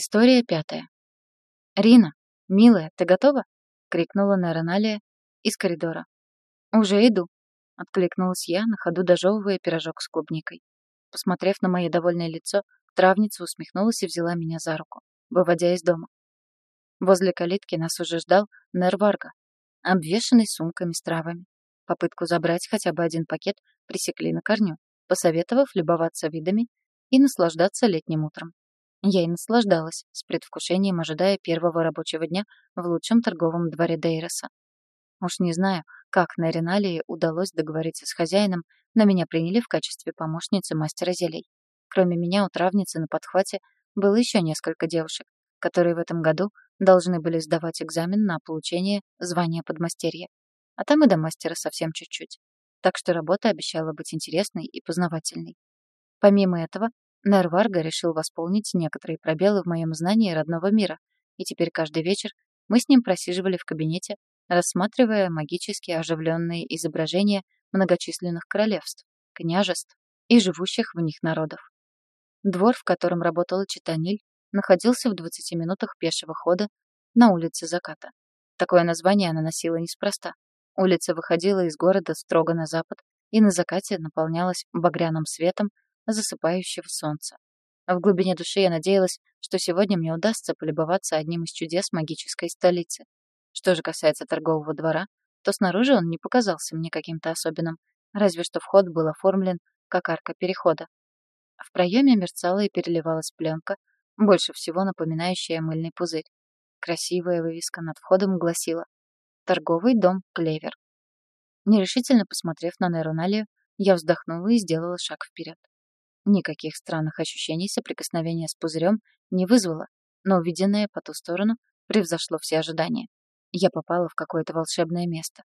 История пятая. «Рина, милая, ты готова?» — крикнула Нероналия из коридора. «Уже иду», — откликнулась я, на ходу дожевывая пирожок с клубникой. Посмотрев на мое довольное лицо, травница усмехнулась и взяла меня за руку, выводя из дома. Возле калитки нас уже ждал Нерварга, обвешанный сумками с травами. Попытку забрать хотя бы один пакет пресекли на корню, посоветовав любоваться видами и наслаждаться летним утром. Я и наслаждалась, с предвкушением ожидая первого рабочего дня в лучшем торговом дворе Дейроса. Уж не знаю, как на Реналии удалось договориться с хозяином, но меня приняли в качестве помощницы мастера зелий. Кроме меня у травницы на подхвате было еще несколько девушек, которые в этом году должны были сдавать экзамен на получение звания подмастерья. А там и до мастера совсем чуть-чуть. Так что работа обещала быть интересной и познавательной. Помимо этого, Нерварга решил восполнить некоторые пробелы в моем знании родного мира, и теперь каждый вечер мы с ним просиживали в кабинете, рассматривая магически оживленные изображения многочисленных королевств, княжеств и живущих в них народов. Двор, в котором работала Читаниль, находился в 20 минутах пешего хода на улице Заката. Такое название она носила неспроста. Улица выходила из города строго на запад и на закате наполнялась багряным светом засыпающего солнца. В глубине души я надеялась, что сегодня мне удастся полюбоваться одним из чудес магической столицы. Что же касается торгового двора, то снаружи он не показался мне каким-то особенным, разве что вход был оформлен как арка перехода. В проеме мерцала и переливалась пленка, больше всего напоминающая мыльный пузырь. Красивая вывеска над входом гласила «Торговый дом Клевер». Нерешительно посмотрев на Неруналию, я вздохнула и сделала шаг вперед. Никаких странных ощущений соприкосновения с пузырем не вызвало, но увиденное по ту сторону превзошло все ожидания. Я попала в какое-то волшебное место.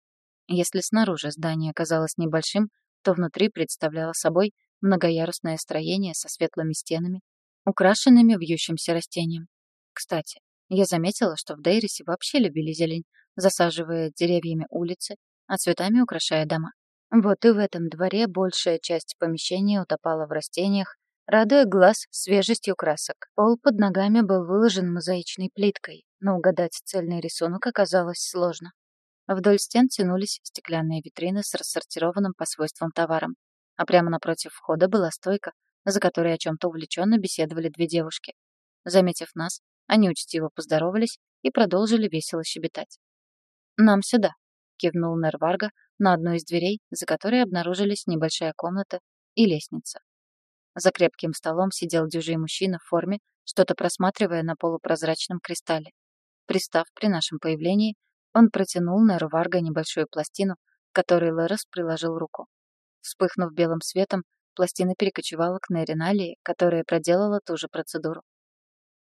Если снаружи здание оказалось небольшим, то внутри представляло собой многоярусное строение со светлыми стенами, украшенными вьющимся растением. Кстати, я заметила, что в Дейрисе вообще любили зелень, засаживая деревьями улицы, а цветами украшая дома. Вот и в этом дворе большая часть помещения утопала в растениях, радуя глаз свежестью красок. Пол под ногами был выложен мозаичной плиткой, но угадать цельный рисунок оказалось сложно. Вдоль стен тянулись стеклянные витрины с рассортированным по свойствам товаром, а прямо напротив входа была стойка, за которой о чем-то увлеченно беседовали две девушки. Заметив нас, они учтиво поздоровались и продолжили весело щебетать. «Нам сюда», — кивнул Нерварга, на одной из дверей, за которой обнаружились небольшая комната и лестница. За крепким столом сидел дюжий мужчина в форме, что-то просматривая на полупрозрачном кристалле. Пристав при нашем появлении, он протянул на Руварга небольшую пластину, к которой Лерос приложил руку. Вспыхнув белым светом, пластина перекочевала к Нериналии, которая проделала ту же процедуру.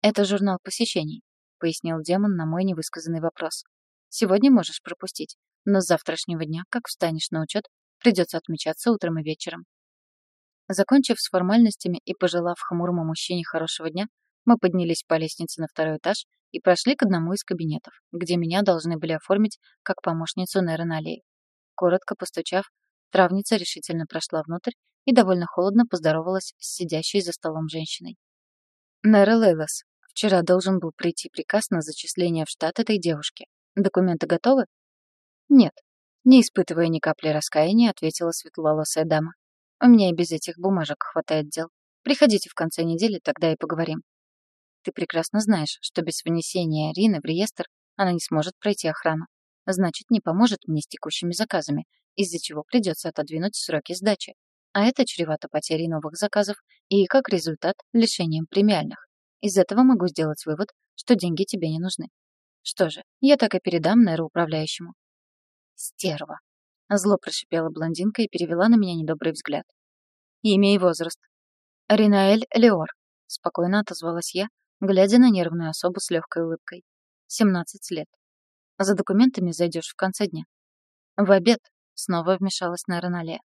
«Это журнал посещений», — пояснил демон на мой невысказанный вопрос. «Сегодня можешь пропустить, но с завтрашнего дня, как встанешь на учет, придется отмечаться утром и вечером. Закончив с формальностями и пожелав хмурому мужчине хорошего дня, мы поднялись по лестнице на второй этаж и прошли к одному из кабинетов, где меня должны были оформить как помощницу Неры Налей. Коротко постучав, травница решительно прошла внутрь и довольно холодно поздоровалась с сидящей за столом женщиной. «Нера Лейлас, вчера должен был прийти приказ на зачисление в штат этой девушки. Документы готовы?» «Нет», — не испытывая ни капли раскаяния, ответила светловолосая дама. «У меня и без этих бумажек хватает дел. Приходите в конце недели, тогда и поговорим». «Ты прекрасно знаешь, что без внесения Рины в реестр она не сможет пройти охрану. Значит, не поможет мне с текущими заказами, из-за чего придется отодвинуть сроки сдачи. А это чревато потерей новых заказов и, как результат, лишением премиальных. Из этого могу сделать вывод, что деньги тебе не нужны. Что же, я так и передам нейро управляющему. «Стерва!» Зло прошипела блондинка и перевела на меня недобрый взгляд. «Имя и возраст». «Ринаэль Леор», — спокойно отозвалась я, глядя на нервную особу с легкой улыбкой. «Семнадцать лет. За документами зайдешь в конце дня». «В обед», — снова вмешалась на Ринале.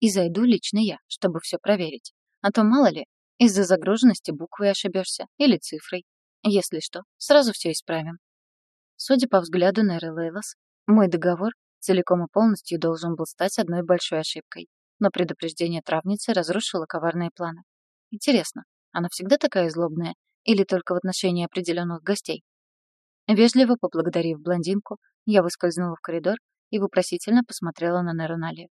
«И зайду лично я, чтобы все проверить. А то, мало ли, из-за загруженности буквой ошибешься или цифрой. Если что, сразу все исправим». Судя по взгляду Неры Лейлас, мой договор целиком и полностью должен был стать одной большой ошибкой. Но предупреждение травницы разрушило коварные планы. Интересно, она всегда такая злобная? Или только в отношении определенных гостей? Вежливо поблагодарив блондинку, я выскользнула в коридор и вопросительно посмотрела на Нероналию.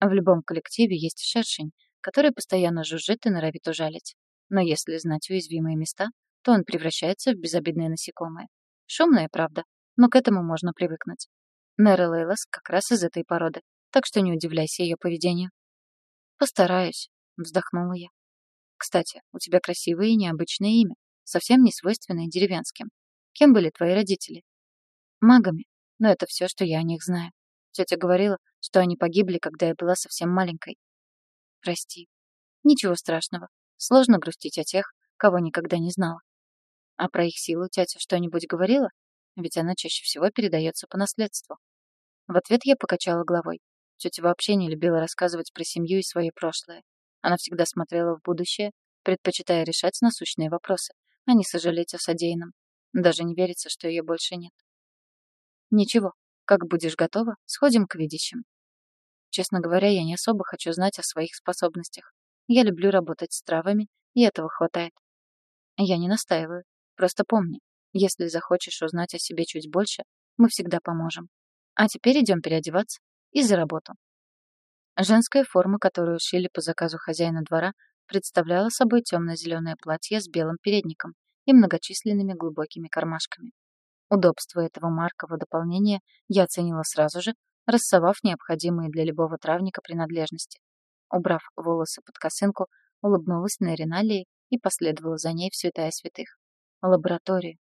В любом коллективе есть шершень, который постоянно жужжит и норовит ужалить. Но если знать уязвимые места, то он превращается в безобидное насекомое. Шумное, правда, но к этому можно привыкнуть. Нера Лейлас как раз из этой породы, так что не удивляйся ее поведению. «Постараюсь», — вздохнула я. «Кстати, у тебя красивое и необычное имя, совсем не свойственное деревенским. Кем были твои родители?» «Магами, но это все, что я о них знаю. Тетя говорила, что они погибли, когда я была совсем маленькой. Прости. Ничего страшного. Сложно грустить о тех, кого никогда не знала. А про их силу тетя что-нибудь говорила? Ведь она чаще всего передается по наследству. В ответ я покачала головой. Тетя вообще не любила рассказывать про семью и свое прошлое. Она всегда смотрела в будущее, предпочитая решать насущные вопросы, а не сожалеть о содеянном. Даже не верится, что ее больше нет. Ничего, как будешь готова, сходим к видящим. Честно говоря, я не особо хочу знать о своих способностях. Я люблю работать с травами, и этого хватает. Я не настаиваю. Просто помни, если захочешь узнать о себе чуть больше, мы всегда поможем. А теперь идем переодеваться и за работу. Женская форма, которую шили по заказу хозяина двора, представляла собой темно-зеленое платье с белым передником и многочисленными глубокими кармашками. Удобство этого маркового дополнения я оценила сразу же, рассовав необходимые для любого травника принадлежности. Убрав волосы под косынку, улыбнулась на Риналии и последовала за ней в святая святых. Лабораторию.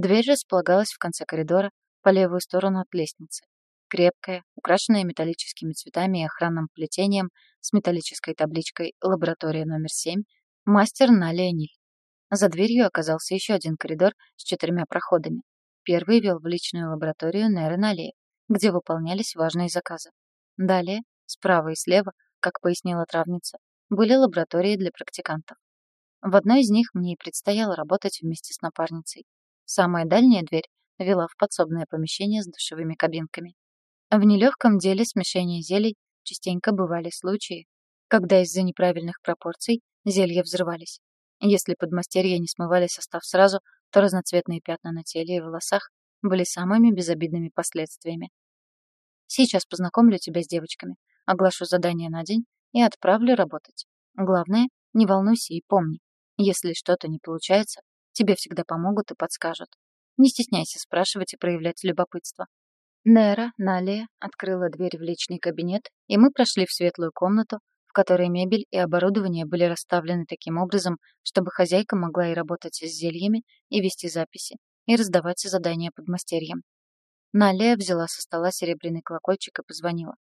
Дверь располагалась в конце коридора, по левую сторону от лестницы. Крепкая, украшенная металлическими цветами и охранным плетением с металлической табличкой «Лаборатория номер 7», мастер Налия Ниль. За дверью оказался еще один коридор с четырьмя проходами. Первый вел в личную лабораторию Неры Налии, где выполнялись важные заказы. Далее, справа и слева, как пояснила травница, были лаборатории для практикантов. В одной из них мне и предстояло работать вместе с напарницей. Самая дальняя дверь вела в подсобное помещение с душевыми кабинками. В нелегком деле смешения зелий частенько бывали случаи, когда из-за неправильных пропорций зелья взрывались. Если подмастерья не смывали состав сразу, то разноцветные пятна на теле и волосах были самыми безобидными последствиями. Сейчас познакомлю тебя с девочками, оглашу задание на день и отправлю работать. Главное, не волнуйся и помни, если что-то не получается, тебе всегда помогут и подскажут. Не стесняйся спрашивать и проявлять любопытство. Нера, Налия, открыла дверь в личный кабинет, и мы прошли в светлую комнату, в которой мебель и оборудование были расставлены таким образом, чтобы хозяйка могла и работать с зельями, и вести записи, и раздавать задания подмастерьям. Налия взяла со стола серебряный колокольчик и позвонила.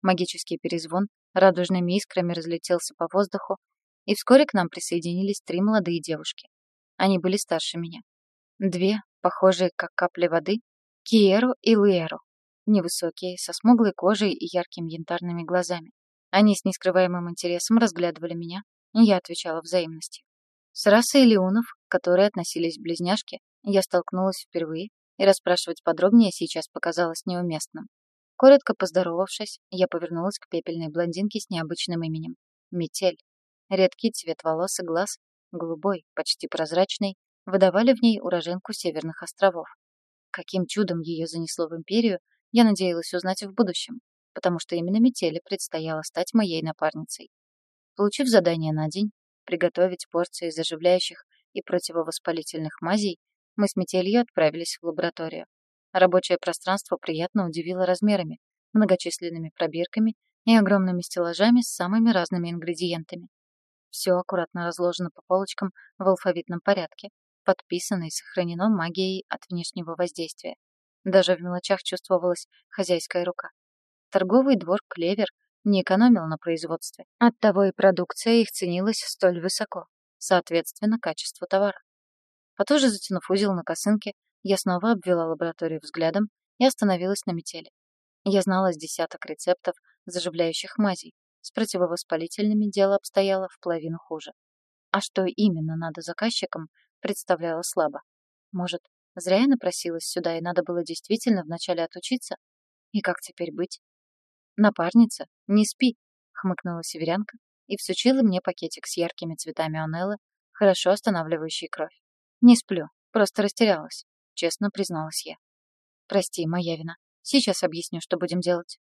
Магический перезвон радужными искрами разлетелся по воздуху, и вскоре к нам присоединились три молодые девушки. Они были старше меня. Две, похожие как капли воды, Киеру и Луэру. Невысокие, со смуглой кожей и яркими янтарными глазами. Они с нескрываемым интересом разглядывали меня, и я отвечала взаимностью. С расой леонов, которые относились близняшки, я столкнулась впервые, и расспрашивать подробнее сейчас показалось неуместным. Коротко поздоровавшись, я повернулась к пепельной блондинке с необычным именем — Метель. Редкий цвет волос и глаз, голубой, почти прозрачный, выдавали в ней уроженку Северных островов. Каким чудом ее занесло в империю, я надеялась узнать в будущем, потому что именно Метели предстояло стать моей напарницей. Получив задание на день, приготовить порции заживляющих и противовоспалительных мазей, мы с метелью отправились в лабораторию. Рабочее пространство приятно удивило размерами, многочисленными пробирками и огромными стеллажами с самыми разными ингредиентами. Все аккуратно разложено по полочкам в алфавитном порядке, подписано и сохранено магией от внешнего воздействия. Даже в мелочах чувствовалась хозяйская рука. Торговый двор «Клевер» не экономил на производстве. Оттого и продукция их ценилась столь высоко, соответственно, качество товара. Потуже затянув узел на косынке, я снова обвела лабораторию взглядом и остановилась на метели. Я знала с десяток рецептов заживляющих мазей. С противовоспалительными дело обстояло в половину хуже. А что именно надо заказчикам, представляла слабо. Может, зря я напросилась сюда, и надо было действительно вначале отучиться? И как теперь быть? «Напарница, не спи», — хмыкнула северянка и всучила мне пакетик с яркими цветами анеллы, хорошо останавливающий кровь. Не сплю, просто растерялась, честно призналась я. Прости, моя вина. Сейчас объясню, что будем делать.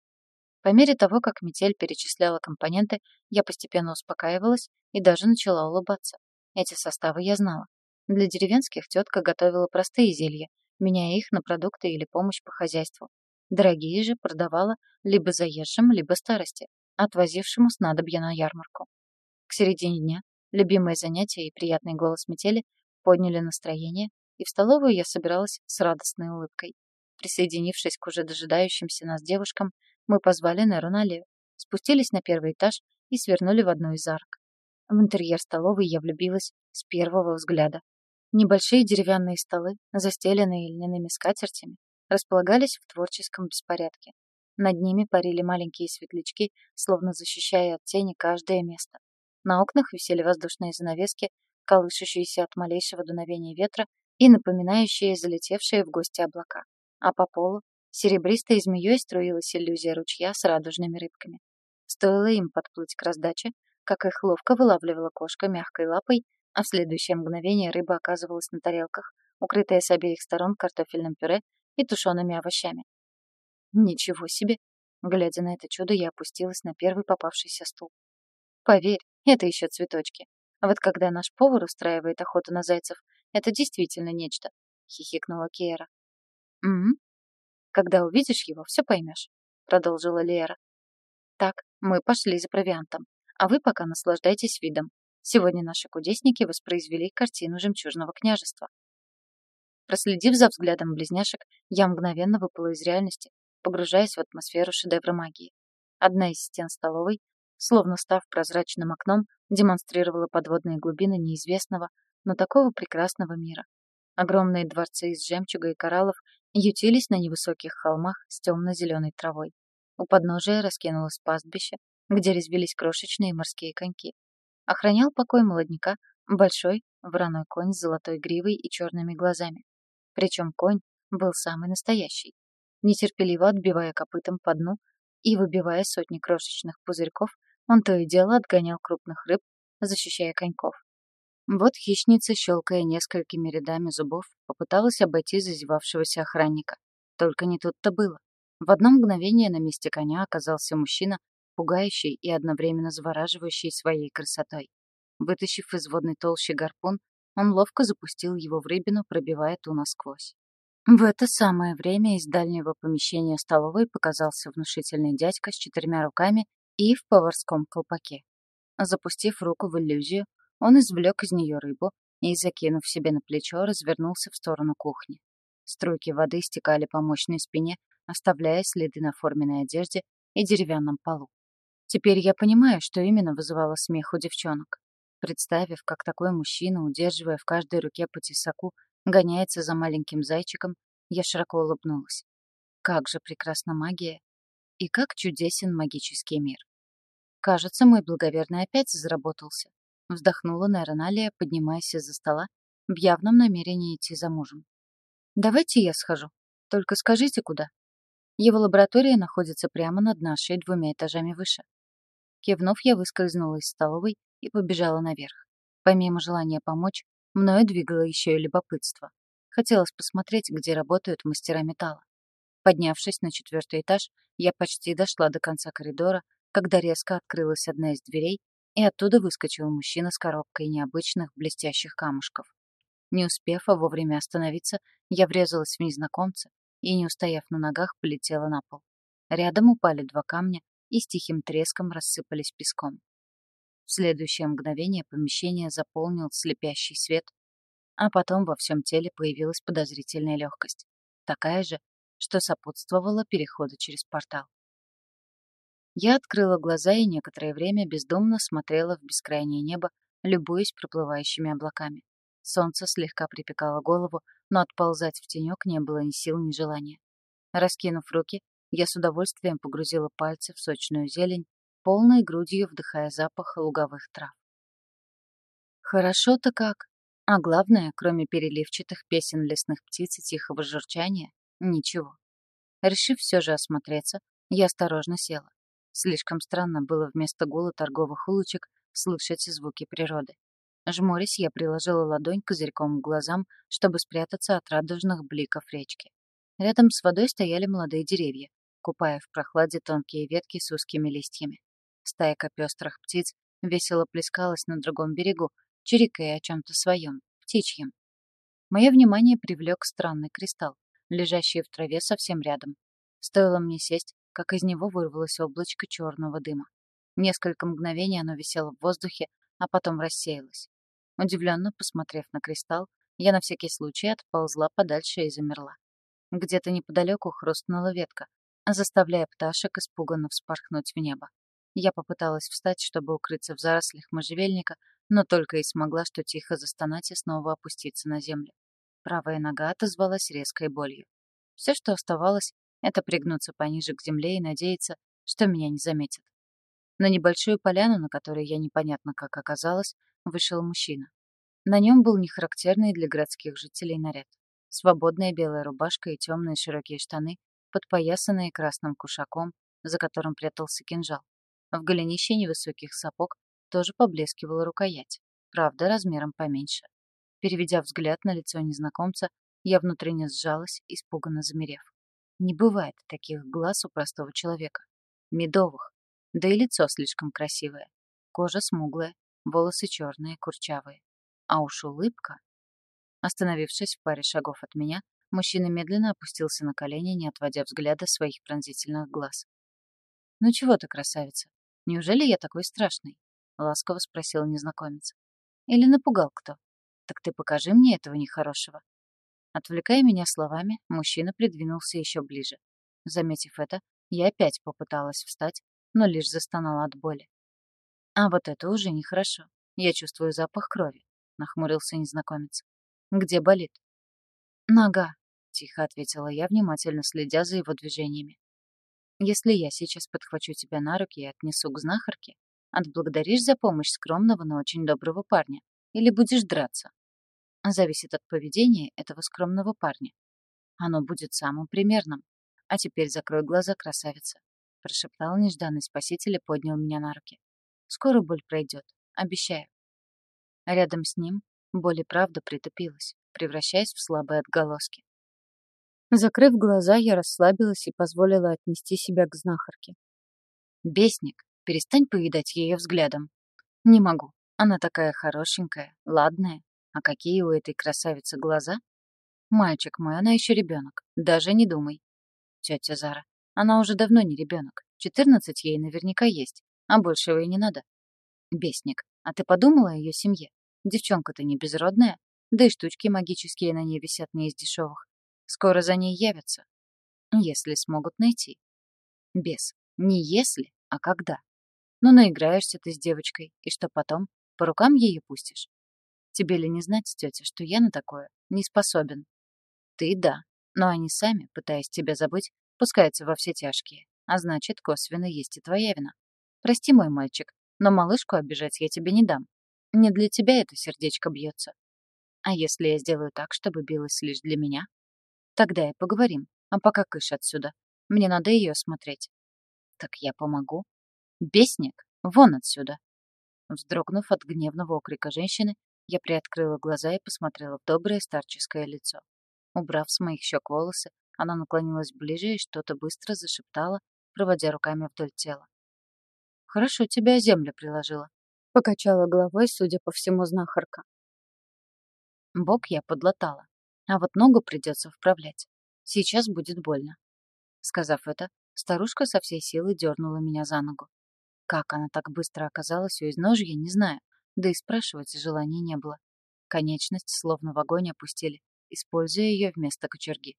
По мере того, как метель перечисляла компоненты, я постепенно успокаивалась и даже начала улыбаться. Эти составы я знала. Для деревенских тетка готовила простые зелья, меняя их на продукты или помощь по хозяйству. Дорогие же продавала либо заезжим, либо старости, отвозившему снадобья на ярмарку. К середине дня любимое занятие и приятный голос метели подняли настроение, и в столовую я собиралась с радостной улыбкой. Присоединившись к уже дожидающимся нас девушкам, мы позвали Неру на Лею, спустились на первый этаж и свернули в одну из арок. В интерьер столовой я влюбилась с первого взгляда. Небольшие деревянные столы, застеленные льняными скатертями, располагались в творческом беспорядке. Над ними парили маленькие светлячки, словно защищая от тени каждое место. На окнах висели воздушные занавески, колышущиеся от малейшего дуновения ветра и напоминающие залетевшие в гости облака. А по полу серебристой змеей струилась иллюзия ручья с радужными рыбками. Стоило им подплыть к раздаче, как их ловко вылавливала кошка мягкой лапой а в следующее мгновение рыба оказывалась на тарелках, укрытая с обеих сторон картофельным пюре и тушеными овощами. Ничего себе! Глядя на это чудо, я опустилась на первый попавшийся стул. Поверь, это еще цветочки. А вот когда наш повар устраивает охоту на зайцев, это действительно нечто, хихикнула Угу. Когда увидишь его, все поймешь, продолжила Лера. Так, мы пошли за провиантом, а вы пока наслаждайтесь видом. Сегодня наши кудесники воспроизвели картину «Жемчужного княжества». Проследив за взглядом близняшек, я мгновенно выпала из реальности, погружаясь в атмосферу шедевра магии. Одна из стен столовой, словно став прозрачным окном, демонстрировала подводные глубины неизвестного, но такого прекрасного мира. Огромные дворцы из жемчуга и кораллов ютились на невысоких холмах с темно-зеленой травой. У подножия раскинулось пастбище, где резвились крошечные морские коньки. Охранял покой молодняка большой вороной конь с золотой гривой и черными глазами. Причем конь был самый настоящий. Нетерпеливо отбивая копытом по дну и выбивая сотни крошечных пузырьков, он то и дело отгонял крупных рыб, защищая коньков. Вот хищница, щелкая несколькими рядами зубов, попыталась обойти зазевавшегося охранника. Только не тут-то было. В одно мгновение на месте коня оказался мужчина пугающий и одновременно завораживающий своей красотой. Вытащив из водной толщи гарпун, он ловко запустил его в рыбину, пробивая ту насквозь. В это самое время из дальнего помещения столовой показался внушительный дядька с четырьмя руками и в поварском колпаке. Запустив руку в иллюзию, он извлек из нее рыбу и, закинув себе на плечо, развернулся в сторону кухни. Струйки воды стекали по мощной спине, оставляя следы на форменной одежде и деревянном полу. Теперь я понимаю, что именно вызывало смех у девчонок. Представив, как такой мужчина, удерживая в каждой руке по тесаку, гоняется за маленьким зайчиком, я широко улыбнулась. Как же прекрасна магия! И как чудесен магический мир! Кажется, мой благоверный опять заработался. Вздохнула Нейроналия, поднимаясь из-за стола, в явном намерении идти за мужем. «Давайте я схожу. Только скажите, куда?» Его лаборатория находится прямо над нашей двумя этажами выше. Кивнув, я выскользнула из столовой и побежала наверх. Помимо желания помочь, мною двигало еще и любопытство. Хотелось посмотреть, где работают мастера металла. Поднявшись на четвертый этаж, я почти дошла до конца коридора, когда резко открылась одна из дверей, и оттуда выскочил мужчина с коробкой необычных блестящих камушков. Не успев вовремя остановиться, я врезалась в незнакомца и, не устояв на ногах, полетела на пол. Рядом упали два камня, и с тихим треском рассыпались песком. В следующее мгновение помещение заполнил слепящий свет, а потом во всем теле появилась подозрительная легкость, такая же, что сопутствовала переходу через портал. Я открыла глаза и некоторое время бездумно смотрела в бескрайнее небо, любуясь проплывающими облаками. Солнце слегка припекало голову, но отползать в тенек не было ни сил, ни желания. Раскинув руки, я с удовольствием погрузила пальцы в сочную зелень, полной грудью вдыхая запах луговых трав. Хорошо-то как. А главное, кроме переливчатых песен лесных птиц и тихого журчания, ничего. Решив все же осмотреться, я осторожно села. Слишком странно было вместо гула торговых улочек слышать звуки природы. Жмурясь, я приложила ладонь козырьком к глазам, чтобы спрятаться от радужных бликов речки. Рядом с водой стояли молодые деревья, купая в прохладе тонкие ветки с узкими листьями. Стайка пестрых птиц весело плескалась на другом берегу, чирикая о чем-то своем, птичьем. Мое внимание привлек странный кристалл, лежащий в траве совсем рядом. Стоило мне сесть, как из него вырвалось облачко черного дыма. Несколько мгновений оно висело в воздухе, а потом рассеялось. Удивленно посмотрев на кристалл, я на всякий случай отползла подальше и замерла. Где-то неподалеку хрустнула ветка, заставляя пташек испуганно вспорхнуть в небо. Я попыталась встать, чтобы укрыться в зарослях можжевельника, но только и смогла что тихо застонать и снова опуститься на землю. Правая нога отозвалась резкой болью. Все, что оставалось, это пригнуться пониже к земле и надеяться, что меня не заметят. На небольшую поляну, на которой я непонятно как оказалась, вышел мужчина. На нем был нехарактерный для городских жителей наряд. Свободная белая рубашка и темные широкие штаны, подпоясанные красным кушаком, за которым прятался кинжал. В голенище невысоких сапог тоже поблескивала рукоять, правда, размером поменьше. Переведя взгляд на лицо незнакомца, я внутренне сжалась, испуганно замерев. Не бывает таких глаз у простого человека. Медовых. Да и лицо слишком красивое. Кожа смуглая, волосы черные, курчавые. А уж улыбка... Остановившись в паре шагов от меня, мужчина медленно опустился на колени, не отводя взгляда своих пронзительных глаз. «Ну чего ты, красавица? Неужели я такой страшный?» — ласково спросил незнакомец. «Или напугал кто? Так ты покажи мне этого нехорошего». Отвлекая меня словами, мужчина придвинулся еще ближе. Заметив это, я опять попыталась встать, но лишь застонала от боли. А вот это уже нехорошо. Я чувствую запах крови, нахмурился незнакомец. Где болит? Нога, тихо ответила я, внимательно следя за его движениями. Если я сейчас подхвачу тебя на руки и отнесу к знахарке, отблагодаришь за помощь скромного, но очень доброго парня, или будешь драться? Зависит от поведения этого скромного парня. Оно будет самым примерным. А теперь закрой глаза, красавица. Прошептал нежданный спаситель и поднял меня на руки. Скоро боль пройдет, обещаю. Рядом с ним боль и правда притупилась, превращаясь в слабые отголоски. Закрыв глаза, я расслабилась и позволила отнести себя к знахарке. «Бесник, перестань поедать ее взглядом». «Не могу. Она такая хорошенькая, ладная. А какие у этой красавицы глаза?» «Мальчик мой, она еще ребенок. Даже не думай». «Тетя Зара, она уже давно не ребенок. Четырнадцать ей наверняка есть. А большего и не надо. Бесник, а ты подумала о ее семье? Девчонка-то не безродная. Да и штучки магические на ней висят не из дешевых. Скоро за ней явятся. Если смогут найти. Бес. Не если, а когда. Ну, наиграешься ты с девочкой, и что потом? По рукам ее пустишь? Тебе ли не знать, тетя, что я на такое не способен? Ты да, но они сами, пытаясь тебя забыть, пускаются во все тяжкие. А значит, косвенно есть и твоя вина. Прости, мой мальчик, но малышку обижать я тебе не дам. Не для тебя это сердечко бьется. А если я сделаю так, чтобы билось лишь для меня? Тогда и поговорим. А пока кыш отсюда. Мне надо ее смотреть. Так я помогу. Бесник, вон отсюда. Вздрогнув от гневного окрика женщины, я приоткрыла глаза и посмотрела в доброе старческое лицо. Убрав с моих щек волосы, она наклонилась ближе и что-то быстро зашептала, проводя руками вдоль тела. Хорошо тебя о землю приложила. Покачала головой, судя по всему, знахарка. Бок я подлатала, а вот ногу придется вправлять. Сейчас будет больно. Сказав это, старушка со всей силы дернула меня за ногу. Как она так быстро оказалась у изножья, не знаю, да и спрашивать желания не было. Конечность словно в огонь опустили, используя ее вместо кочерги.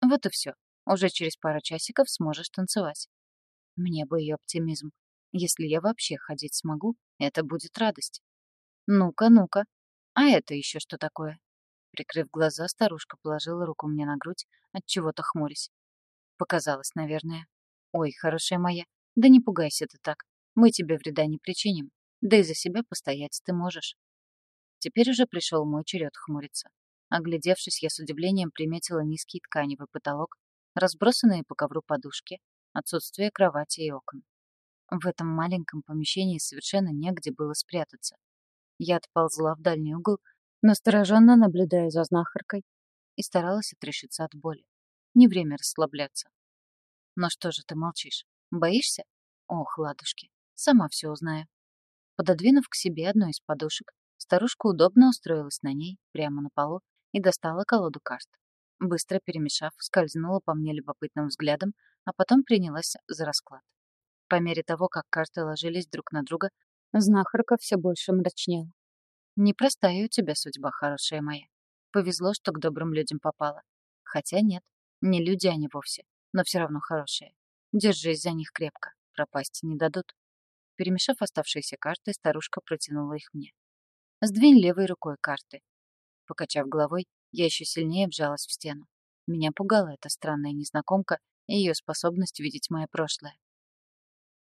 Вот и все. Уже через пару часиков сможешь танцевать. Мне бы ее оптимизм. Если я вообще ходить смогу, это будет радость. Ну-ка, ну-ка. А это еще что такое? Прикрыв глаза, старушка положила руку мне на грудь, от чего-то хмурясь. Показалось, наверное. Ой, хорошая моя, да не пугайся ты так. Мы тебе вреда не причиним. Да и за себя постоять ты можешь. Теперь уже пришел мой черед хмуриться. Оглядевшись, я с удивлением приметила низкий тканевый потолок, разбросанные по ковру подушки, отсутствие кровати и окон. В этом маленьком помещении совершенно негде было спрятаться. Я отползла в дальний угол, настороженно наблюдая за знахаркой, и старалась отрешиться от боли. Не время расслабляться. «Ну что же ты молчишь? Боишься?» «Ох, ладушки, сама все узнаю». Пододвинув к себе одну из подушек, старушка удобно устроилась на ней, прямо на полу, и достала колоду карт. Быстро перемешав, скользнула по мне любопытным взглядом, а потом принялась за расклад. По мере того, как карты ложились друг на друга, знахарка все больше мрачнела. «Непростая у тебя судьба, хорошая моя. Повезло, что к добрым людям попала. Хотя нет, не люди они вовсе, но все равно хорошие. Держись за них крепко, пропасть не дадут». Перемешав оставшиеся карты, старушка протянула их мне. «Сдвинь левой рукой карты». Покачав головой, я еще сильнее вжалась в стену. Меня пугала эта странная незнакомка и ее способность видеть мое прошлое.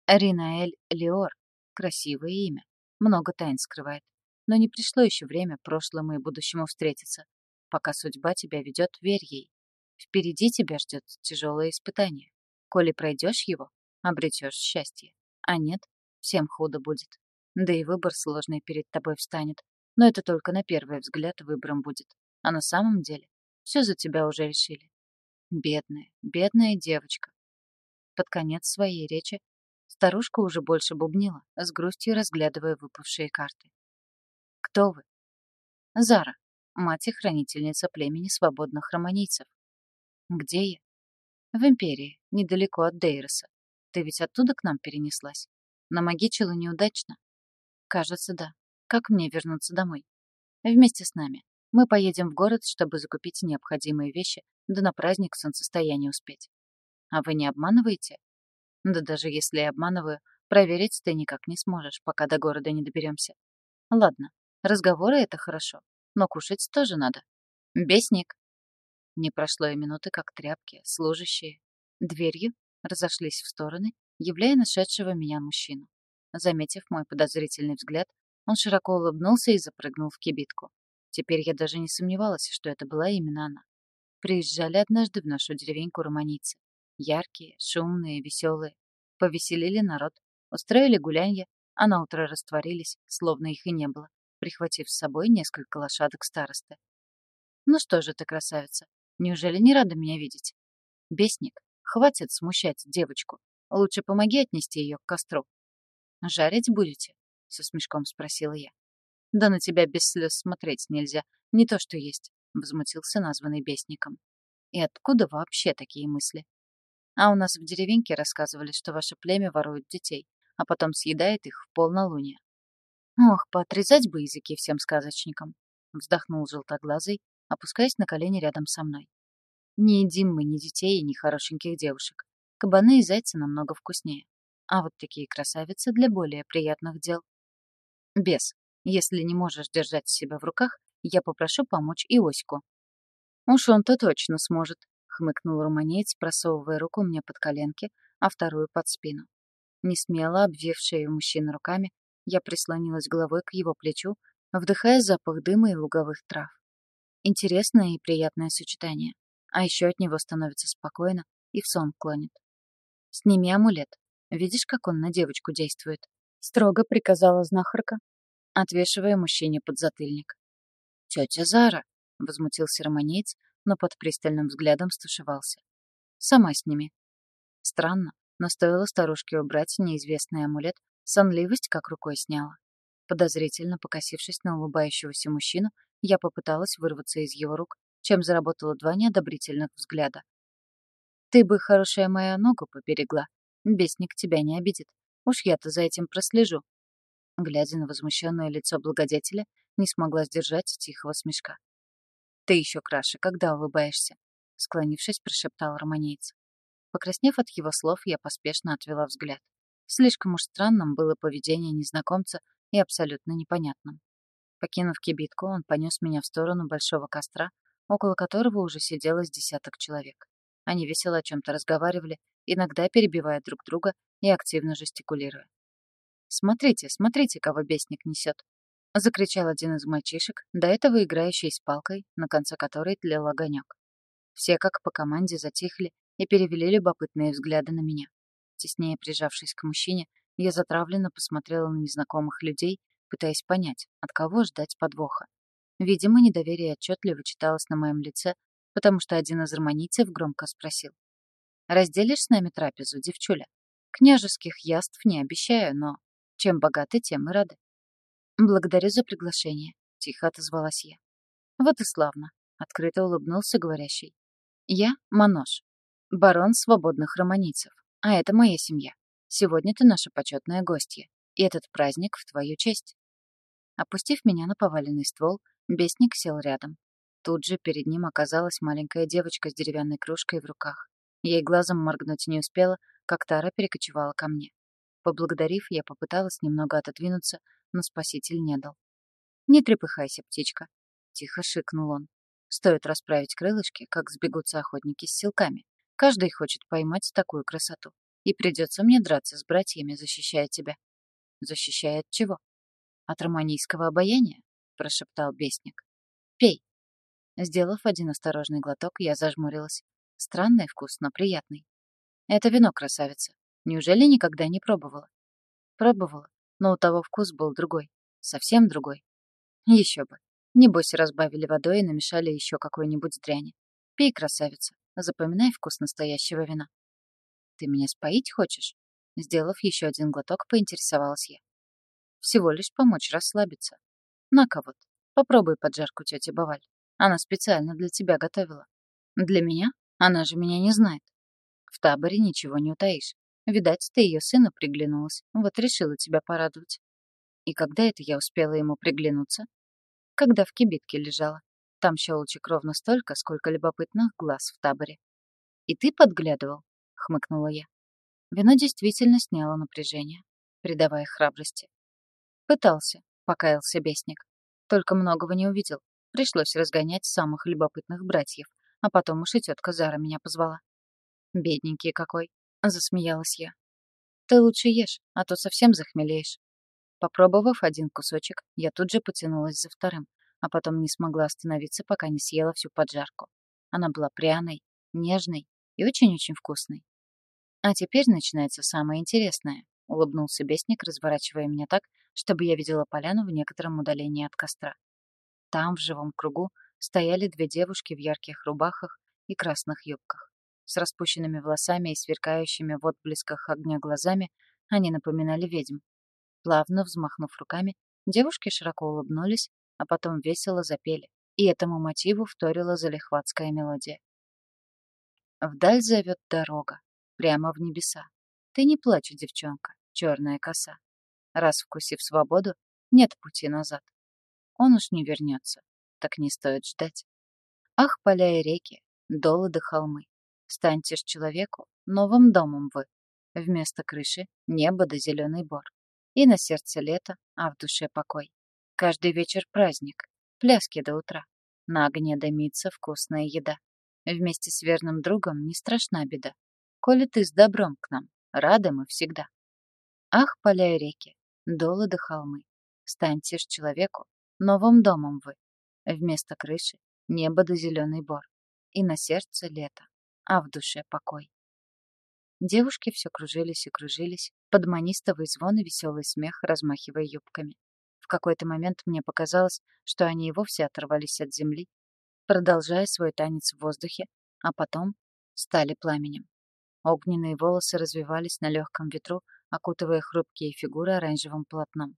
Ринаэль Леор. Красивое имя. Много тайн скрывает. Но не пришло еще время прошлому и будущему встретиться. Пока судьба тебя ведет, верь ей. Впереди тебя ждет тяжелое испытание. Коли пройдешь его, обретешь счастье. А нет, всем худо будет. Да и выбор сложный перед тобой встанет. Но это только на первый взгляд выбором будет. А на самом деле все за тебя уже решили. Бедная, бедная девочка. Под конец своей речи Старушка уже больше бубнила, с грустью разглядывая выпавшие карты. «Кто вы?» «Зара, мать и хранительница племени свободных романийцев». «Где я?» «В Империи, недалеко от Дейроса. Ты ведь оттуда к нам перенеслась? На Магичелу неудачно?» «Кажется, да. Как мне вернуться домой?» «Вместе с нами. Мы поедем в город, чтобы закупить необходимые вещи, да на праздник солнцестояния успеть». «А вы не обманываете?» Да даже если я обманываю, проверить ты никак не сможешь, пока до города не доберемся. Ладно, разговоры — это хорошо, но кушать тоже надо. Бесник. Не прошло и минуты, как тряпки, служащие, дверью разошлись в стороны, являя нашедшего меня мужчину. Заметив мой подозрительный взгляд, он широко улыбнулся и запрыгнул в кибитку. Теперь я даже не сомневалась, что это была именно она. Приезжали однажды в нашу деревеньку романицы. Яркие, шумные, веселые. Повеселили народ, устроили гулянье, а на утро растворились, словно их и не было, прихватив с собой несколько лошадок старосты. «Ну что же ты, красавица, неужели не рада меня видеть?» «Бесник, хватит смущать девочку. Лучше помоги отнести ее к костру». «Жарить будете?» — со смешком спросила я. «Да на тебя без слез смотреть нельзя. Не то что есть», — возмутился названный бесником. «И откуда вообще такие мысли?» А у нас в деревеньке рассказывали, что ваше племя ворует детей, а потом съедает их в полнолуние. Ох, поотрезать бы языки всем сказочникам. Вздохнул желтоглазый, опускаясь на колени рядом со мной. Не едим мы ни детей, ни хорошеньких девушек. Кабаны и зайцы намного вкуснее. А вот такие красавицы для более приятных дел. Бес, если не можешь держать себя в руках, я попрошу помочь Иоську. Уж он-то точно сможет, хмыкнул руманеец, просовывая руку мне под коленки, а вторую под спину. Несмело обвив шею мужчины руками, я прислонилась головой к его плечу, вдыхая запах дыма и луговых трав. Интересное и приятное сочетание. А еще от него становится спокойно и в сон клонит. «Сними амулет. Видишь, как он на девочку действует?» Строго приказала знахарка, отвешивая мужчине подзатыльник. «Тетя Зара!» — возмутился романеец, но под пристальным взглядом стушевался. «Сама с ними». Странно, но стоило старушке убрать неизвестный амулет, сонливость как рукой сняла. Подозрительно покосившись на улыбающегося мужчину, я попыталась вырваться из его рук, чем заработала два неодобрительных взгляда. «Ты бы, хорошая моя, ногу поберегла. Бесник тебя не обидит. Уж я-то за этим прослежу». Глядя на возмущенное лицо благодетеля, не смогла сдержать тихого смешка. «Ты еще краше, когда улыбаешься», — склонившись, прошептал романейц. Покраснев от его слов, я поспешно отвела взгляд. Слишком уж странным было поведение незнакомца и абсолютно непонятным. Покинув кибитку, он понес меня в сторону большого костра, около которого уже сидело с десяток человек. Они весело о чем-то разговаривали, иногда перебивая друг друга и активно жестикулируя. «Смотрите, смотрите, кого бесник несет!» Закричал один из мальчишек, до этого играющий с палкой, на конце которой тлел огонек. Все как по команде затихли и перевели любопытные взгляды на меня. Теснее прижавшись к мужчине, я затравленно посмотрела на незнакомых людей, пытаясь понять, от кого ждать подвоха. Видимо, недоверие отчетливо читалось на моем лице, потому что один из романийцев громко спросил. «Разделишь с нами трапезу, девчуля? Княжеских яств не обещаю, но чем богаты, тем и рады». «Благодарю за приглашение», — тихо отозвалась я. «Вот и славно», — открыто улыбнулся говорящий. «Я — Манош, барон свободных романийцев, а это моя семья. Сегодня ты наша почетная гостья, и этот праздник в твою честь». Опустив меня на поваленный ствол, бесник сел рядом. Тут же перед ним оказалась маленькая девочка с деревянной кружкой в руках. Ей глазом моргнуть не успела, как Тара перекочевала ко мне. Поблагодарив, я попыталась немного отодвинуться, но спаситель не дал. «Не трепыхайся, птичка», — тихо шикнул он. «Стоит расправить крылышки, как сбегутся охотники с силками. Каждый хочет поймать такую красоту. И придется мне драться с братьями, защищая тебя». «Защищая от чего?» «От романийского обаяния», — прошептал бесник. «Пей». Сделав один осторожный глоток, я зажмурилась. Странный вкус, но приятный. «Это вино, красавица. Неужели никогда не пробовала?» «Пробовала, но у того вкус был другой. Совсем другой. Еще бы. Небось, разбавили водой и намешали еще какой-нибудь дряни. Пей, красавица, запоминай вкус настоящего вина. Ты меня споить хочешь? Сделав еще один глоток, поинтересовалась я. Всего лишь помочь расслабиться. На-ка вот, попробуй поджарку тети Баваль. Она специально для тебя готовила. Для меня? Она же меня не знает. В таборе ничего не утаишь. Видать, ты ее сына приглянулась. Вот решила тебя порадовать. И когда это я успела ему приглянуться? Когда в кибитке лежала. Там щелочек ровно столько, сколько любопытных глаз в таборе. «И ты подглядывал?» — хмыкнула я. Вино действительно сняло напряжение, придавая храбрости. «Пытался», — покаялся бесник. «Только многого не увидел. Пришлось разгонять самых любопытных братьев, а потом уж и тетка Зара меня позвала». «Бедненький какой!» — засмеялась я. «Ты лучше ешь, а то совсем захмелеешь». Попробовав один кусочек, я тут же потянулась за вторым, а потом не смогла остановиться, пока не съела всю поджарку. Она была пряной, нежной и очень-очень вкусной. «А теперь начинается самое интересное», — улыбнулся бесник, разворачивая меня так, чтобы я видела поляну в некотором удалении от костра. Там, в живом кругу, стояли две девушки в ярких рубахах и красных юбках. С распущенными волосами и сверкающими в отблесках огня глазами они напоминали ведьм. Плавно взмахнув руками, девушки широко улыбнулись, а потом весело запели, и этому мотиву вторила залихватская мелодия. Вдаль зовет дорога, прямо в небеса. Ты не плачь, девчонка, черная коса. Раз вкусив свободу, нет пути назад. Он уж не вернется, так не стоит ждать. Ах, поля и реки, долы да холмы, станьте ж человеку новым домом вы. Вместо крыши небо да зеленый бор. И на сердце лето, а в душе покой. Каждый вечер праздник, пляски до утра. На огне дымится вкусная еда. Вместе с верным другом не страшна беда. Коли ты с добром к нам, рады мы всегда. Ах, поля и реки, долы да холмы, станьте ж человеку новым домом вы. Вместо крыши небо да зеленый бор. И на сердце лето, а в душе покой. Девушки все кружились и кружились, под манистовый звон и веселый смех, размахивая юбками. В какой-то момент мне показалось, что они и вовсе оторвались от земли, продолжая свой танец в воздухе, а потом стали пламенем. Огненные волосы развивались на легком ветру, окутывая хрупкие фигуры оранжевым полотном.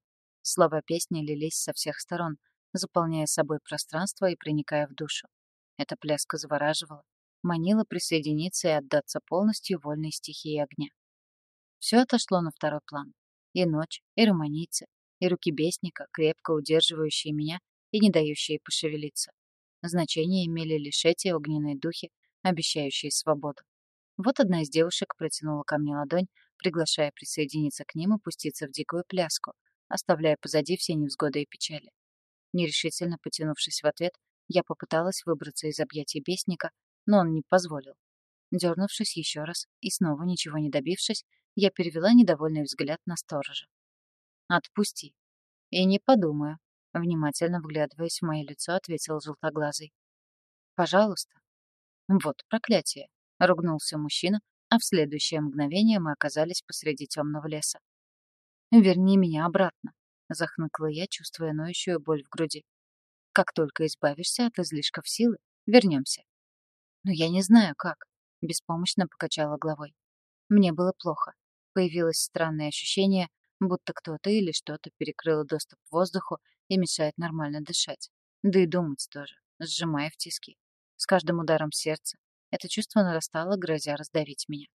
Слова песни лились со всех сторон, заполняя собой пространство и проникая в душу. Эта пляска завораживала, манила присоединиться и отдаться полностью вольной стихии огня. Все отошло на второй план. И ночь, и романицы, и руки бесника, крепко удерживающие меня и не дающие пошевелиться. Значение имели лишь эти огненные духи, обещающие свободу. Вот одна из девушек протянула ко мне ладонь, приглашая присоединиться к ним и пуститься в дикую пляску, оставляя позади все невзгоды и печали. Нерешительно потянувшись в ответ, я попыталась выбраться из объятий бесника, но он не позволил. Дернувшись еще раз и снова ничего не добившись, я перевела недовольный взгляд на сторожа. «Отпусти». «И не подумаю», — внимательно вглядываясь в мое лицо, ответил желтоглазый. «Пожалуйста». «Вот проклятие», — ругнулся мужчина, а в следующее мгновение мы оказались посреди темного леса. «Верни меня обратно», — захныкала я, чувствуя ноющую боль в груди. «Как только избавишься от излишков силы, вернемся». «Но я не знаю, как», — беспомощно покачала головой. Мне было плохо. Появилось странное ощущение, будто кто-то или что-то перекрыло доступ к воздуху и мешает нормально дышать. Да и думать тоже, сжимая в тиски. С каждым ударом сердца это чувство нарастало, грозя раздавить меня.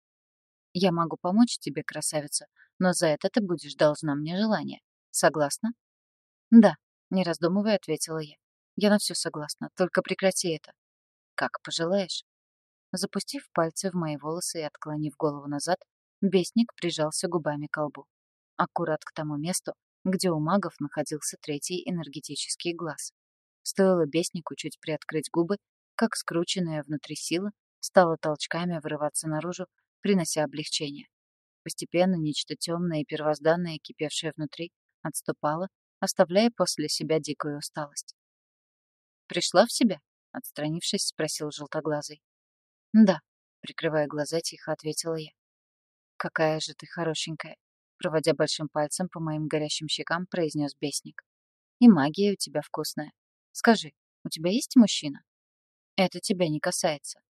«Я могу помочь тебе, красавица, но за это ты будешь должна мне желание. Согласна?» «Да», — не раздумывая, ответила я. «Я на все согласна, только прекрати это». «Как пожелаешь». Запустив пальцы в мои волосы и отклонив голову назад, бесник прижался губами к лбу. Аккурат к тому месту, где у магов находился третий энергетический глаз. Стоило беснику чуть приоткрыть губы, как скрученная внутри сила стала толчками вырываться наружу, принося облегчение. Постепенно нечто темное и первозданное, кипевшее внутри, отступало, оставляя после себя дикую усталость. «Пришла в себя?» — отстранившись, спросил желтоглазый. «Да», — прикрывая глаза, тихо ответила я. «Какая же ты хорошенькая!» — проводя большим пальцем по моим горящим щекам, произнес бесник. «И магия у тебя вкусная. Скажи, у тебя есть мужчина?» «Это тебя не касается».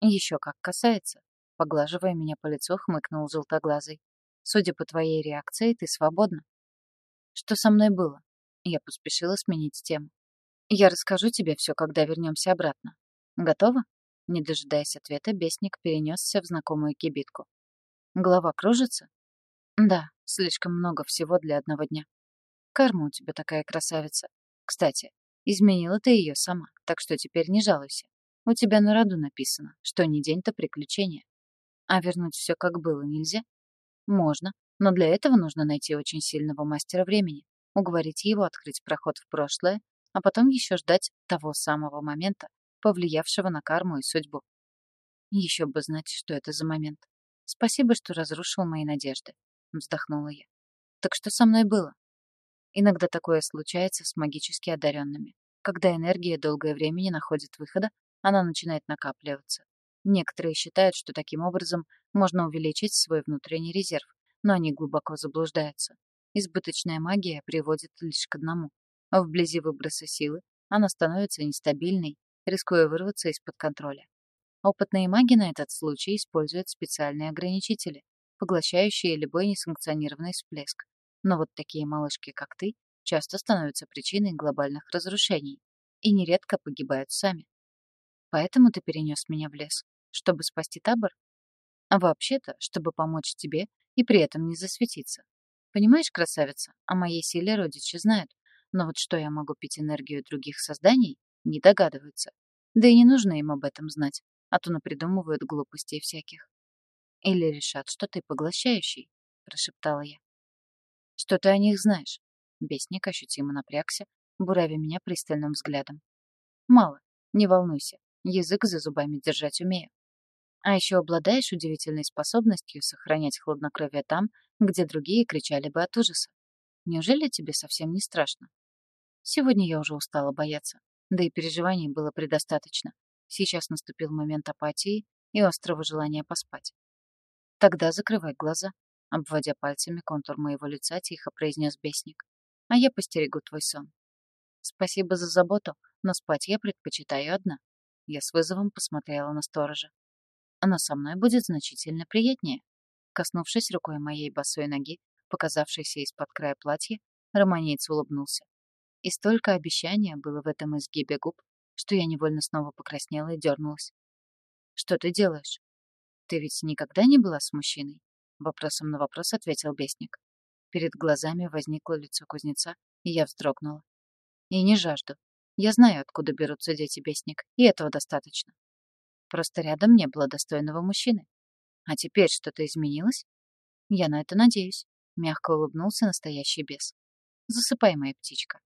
«Еще как касается», Поглаживая меня по лицу, хмыкнул желтоглазый. «Судя по твоей реакции, ты свободна». «Что со мной было?» Я поспешила сменить тему. «Я расскажу тебе все, когда вернемся обратно. Готова?» Не дожидаясь ответа, бесник перенесся в знакомую кибитку. «Голова кружится?» «Да, слишком много всего для одного дня. Карма у тебя такая красавица. Кстати, изменила ты ее сама, так что теперь не жалуйся. У тебя на роду написано, что не день-то приключения. А вернуть все как было нельзя? Можно, но для этого нужно найти очень сильного мастера времени, уговорить его открыть проход в прошлое, а потом еще ждать того самого момента, повлиявшего на карму и судьбу. Еще бы знать, что это за момент. Спасибо, что разрушил мои надежды, вздохнула я. Так что со мной было? Иногда такое случается с магически одаренными. Когда энергия долгое время не находит выхода, она начинает накапливаться. Некоторые считают, что таким образом можно увеличить свой внутренний резерв, но они глубоко заблуждаются. Избыточная магия приводит лишь к одному. Вблизи выброса силы она становится нестабильной, рискуя вырваться из-под контроля. Опытные маги на этот случай используют специальные ограничители, поглощающие любой несанкционированный всплеск. Но вот такие малышки, как ты, часто становятся причиной глобальных разрушений и нередко погибают сами. Поэтому ты перенес меня в лес, чтобы спасти табор? А вообще-то, чтобы помочь тебе и при этом не засветиться. Понимаешь, красавица, о моей силе родичи знают, но вот что я могу пить энергию других созданий, не догадываются. Да и не нужно им об этом знать, а то напридумывают глупостей всяких. Или решат, что ты поглощающий, прошептала я. Что ты о них знаешь? Бесник ощутимо напрягся, буравя меня пристальным взглядом. Мало, не волнуйся, язык за зубами держать умею. А еще обладаешь удивительной способностью сохранять хладнокровие там, где другие кричали бы от ужаса. Неужели тебе совсем не страшно? Сегодня я уже устала бояться, да и переживаний было предостаточно. Сейчас наступил момент апатии и острого желания поспать. Тогда закрывай глаза, обводя пальцами контур моего лица, тихо произнес бесник. А я постерегу твой сон. Спасибо за заботу, но спать я предпочитаю одна. Я с вызовом посмотрела на сторожа но со мной будет значительно приятнее. Коснувшись рукой моей босой ноги, показавшейся из-под края платья, романец улыбнулся. И столько обещания было в этом изгибе губ, что я невольно снова покраснела и дернулась. «Что ты делаешь?» «Ты ведь никогда не была с мужчиной?» Вопросом на вопрос ответил бесник. Перед глазами возникло лицо кузнеца, и я вздрогнула. «И не жажду. Я знаю, откуда берутся дети бесник, и этого достаточно. Просто рядом не было достойного мужчины. А теперь что-то изменилось? Я на это надеюсь. Мягко улыбнулся настоящий бес. Засыпай, моя птичка.